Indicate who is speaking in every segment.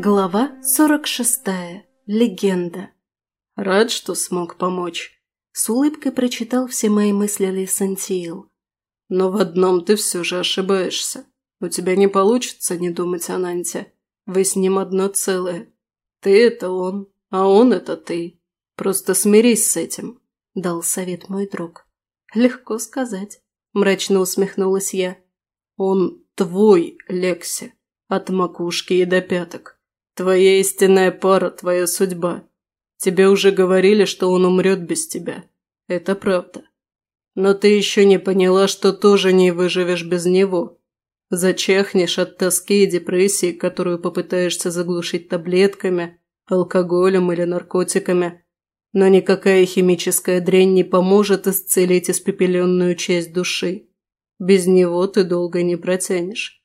Speaker 1: Глава 46. Легенда.
Speaker 2: Рад, что смог помочь.
Speaker 1: С улыбкой прочитал все мои мысли Лисантиил.
Speaker 2: Но в одном ты все же ошибаешься. У тебя не получится не думать о Нанте. Вы с ним одно целое. Ты – это он, а он – это ты. Просто смирись с этим, – дал совет мой друг.
Speaker 1: Легко сказать. Мрачно усмехнулась я.
Speaker 2: Он твой, Лекси, от макушки и до пяток. Твоя истинная пара, твоя судьба. Тебе уже говорили, что он умрет без тебя. Это правда. Но ты еще не поняла, что тоже не выживешь без него. Зачахнешь от тоски и депрессии, которую попытаешься заглушить таблетками, алкоголем или наркотиками. Но никакая химическая дрянь не поможет исцелить испепеленную часть души. Без него ты долго не протянешь.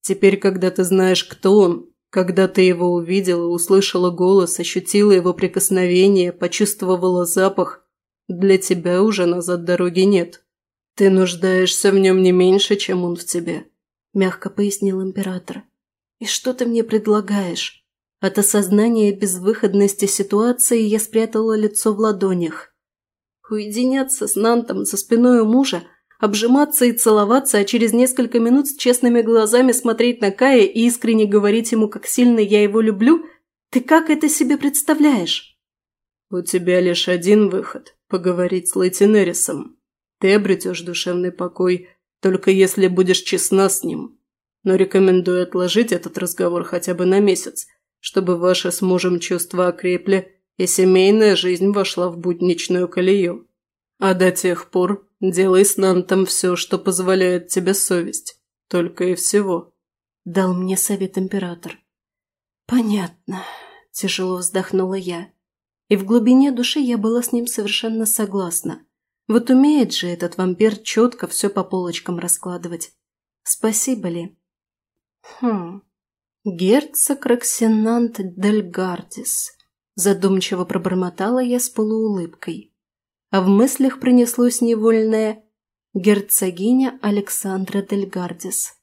Speaker 2: Теперь, когда ты знаешь, кто он, когда ты его увидела, услышала голос, ощутила его прикосновение, почувствовала запах, для тебя уже назад дороги нет. Ты нуждаешься в нем не меньше, чем он в тебе», – мягко пояснил император.
Speaker 1: «И что ты мне предлагаешь?» От осознания безвыходности ситуации я спрятала лицо в ладонях. Уединяться с Нантом за спиной у мужа – обжиматься и целоваться, а через несколько минут с честными глазами смотреть на Кая и искренне говорить ему, как сильно я его люблю? Ты как это себе представляешь?
Speaker 2: У тебя лишь один выход – поговорить с Лейтенерисом. Ты обретешь душевный покой, только если будешь честна с ним. Но рекомендую отложить этот разговор хотя бы на месяц, чтобы ваши с мужем чувства окрепли и семейная жизнь вошла в будничную колею. А до тех пор Делай с Нантом все, что позволяет тебе совесть. Только и всего.
Speaker 1: Дал мне совет император. Понятно. Тяжело вздохнула я. И в глубине души я была с ним совершенно согласна. Вот умеет же этот вампир четко все по полочкам раскладывать. Спасибо ли? Хм. Герцог Роксинант Дельгардис. Задумчиво пробормотала я с полуулыбкой а в мыслях пронеслось невольное «Герцогиня Александра Дельгардис».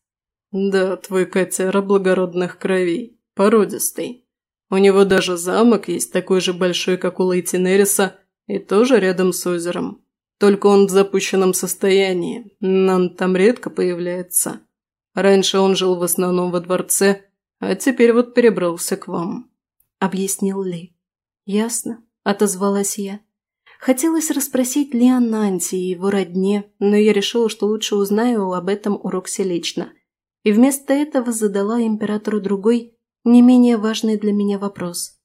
Speaker 2: «Да, твой котяра благородных кровей, породистый. У него даже замок есть такой же большой, как у Лейтинериса, и тоже рядом с озером. Только он в запущенном состоянии, нам там редко появляется. Раньше он жил в основном во дворце, а теперь вот перебрался к вам», –
Speaker 1: объяснил Ли. «Ясно», – отозвалась я. Хотелось расспросить Ли о Нанте и его родне, но я решила, что лучше узнаю об этом у Рокси лично. И вместо этого задала императору другой, не менее важный для меня вопрос.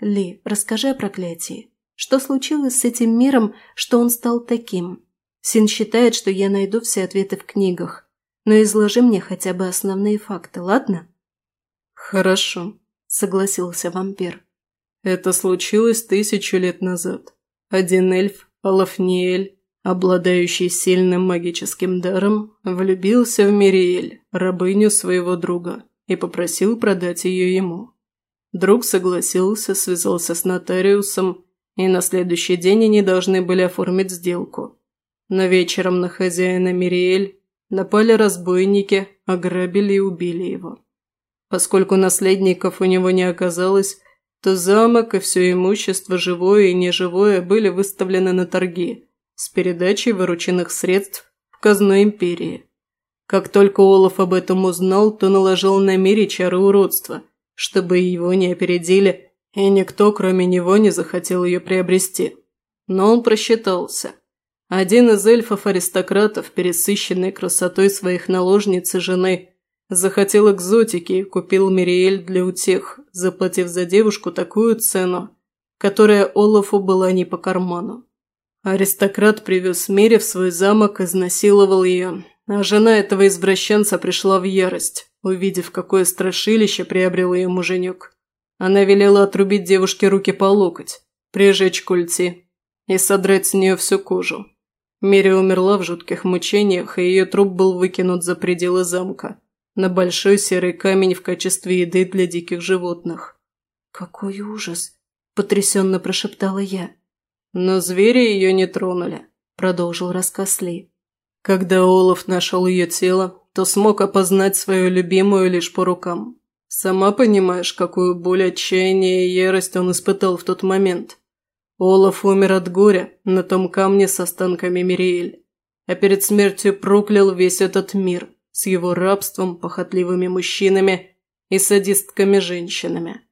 Speaker 1: «Ли, расскажи о проклятии. Что случилось с этим миром, что он стал таким? Син считает, что я найду все ответы в книгах, но изложи мне хотя бы основные факты, ладно?»
Speaker 2: «Хорошо», – согласился вампир. «Это случилось тысячу лет назад. Один эльф, Алафниэль, обладающий сильным магическим даром, влюбился в Мириэль, рабыню своего друга, и попросил продать ее ему. Друг согласился, связался с нотариусом, и на следующий день они должны были оформить сделку. Но вечером на хозяина Мириэль напали разбойники, ограбили и убили его. Поскольку наследников у него не оказалось, то замок и все имущество, живое и неживое, были выставлены на торги с передачей вырученных средств в казну империи. Как только Олаф об этом узнал, то наложил на Мире чары уродства, чтобы его не опередили, и никто, кроме него, не захотел ее приобрести. Но он просчитался. Один из эльфов-аристократов, пересыщенный красотой своих наложниц и жены, Захотел экзотики и купил Мириэль для утех, заплатив за девушку такую цену, которая Олафу была не по карману. Аристократ привез Мире в свой замок, изнасиловал ее, а жена этого извращенца пришла в ярость, увидев, какое страшилище приобрел ее муженек. Она велела отрубить девушке руки по локоть, прижечь культи и содрать с нее всю кожу. Мири умерла в жутких мучениях, и ее труп был выкинут за пределы замка на большой серый камень в качестве еды для диких животных.
Speaker 1: «Какой ужас!» – потрясенно прошептала я.
Speaker 2: «Но звери ее не тронули», – продолжил рассказ Ли. Когда Олаф нашел ее тело, то смог опознать свою любимую лишь по рукам. Сама понимаешь, какую боль, отчаяние и ярость он испытал в тот момент. Олаф умер от горя на том камне с останками Мириэль, а перед смертью проклял весь этот мир с его рабством, похотливыми мужчинами и садистками-женщинами.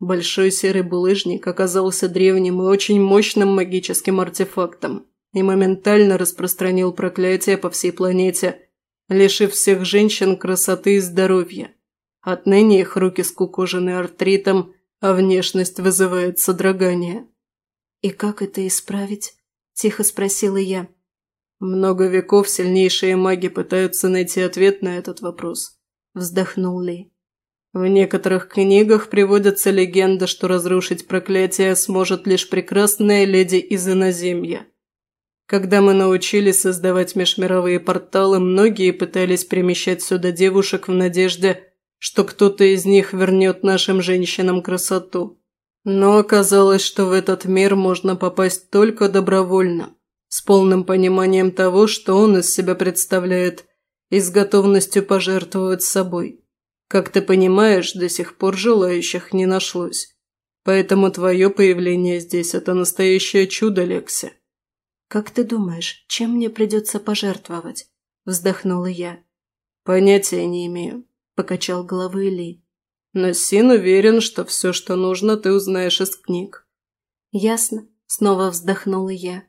Speaker 2: Большой серый булыжник оказался древним и очень мощным магическим артефактом и моментально распространил проклятие по всей планете, лишив всех женщин красоты и здоровья. Отныне их руки скукожены артритом, а внешность вызывает содрогание.
Speaker 1: «И как это исправить?» – тихо спросила я.
Speaker 2: «Много веков сильнейшие маги пытаются найти ответ на этот вопрос», – вздохнул Ли. В некоторых книгах приводится легенда, что разрушить проклятие сможет лишь прекрасная леди из иноземья. Когда мы научились создавать межмировые порталы, многие пытались перемещать сюда девушек в надежде, что кто-то из них вернет нашим женщинам красоту. Но оказалось, что в этот мир можно попасть только добровольно, с полным пониманием того, что он из себя представляет, и с готовностью пожертвовать собой. Как ты понимаешь, до сих пор желающих не нашлось. Поэтому твое появление здесь – это настоящее чудо, Лекси».
Speaker 1: «Как ты думаешь, чем мне придется пожертвовать?» – вздохнула я.
Speaker 2: «Понятия не имею», – покачал головой Ли. «Но Син уверен, что все, что нужно, ты узнаешь из книг».
Speaker 1: «Ясно», – снова вздохнула я.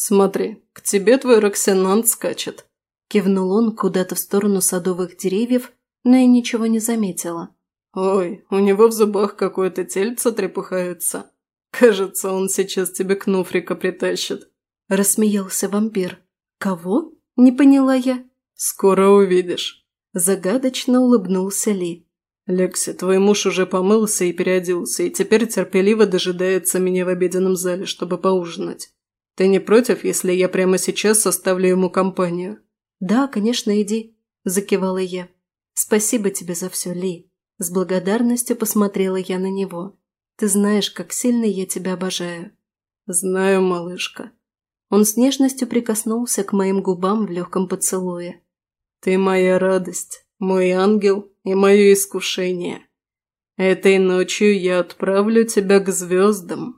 Speaker 2: «Смотри, к тебе твой Роксинант скачет», – кивнул он куда-то в сторону садовых деревьев,
Speaker 1: но я ничего не заметила.
Speaker 2: «Ой, у него в зубах какое-то тельце трепыхается. Кажется, он сейчас тебе кнуфрика притащит».
Speaker 1: Рассмеялся вампир. «Кого?» – не поняла я.
Speaker 2: «Скоро увидишь».
Speaker 1: Загадочно улыбнулся Ли.
Speaker 2: «Лекси, твой муж уже помылся и переоделся, и теперь терпеливо дожидается меня в обеденном зале, чтобы поужинать. Ты не против, если я прямо сейчас составлю ему компанию?»
Speaker 1: «Да, конечно, иди», – закивала я. «Спасибо тебе за все, Ли». С благодарностью посмотрела я на него. «Ты знаешь, как сильно я тебя обожаю».
Speaker 2: «Знаю, малышка».
Speaker 1: Он с нежностью прикоснулся к моим губам в легком поцелуе.
Speaker 2: «Ты моя радость, мой ангел и мое искушение. Этой ночью я отправлю тебя к звездам».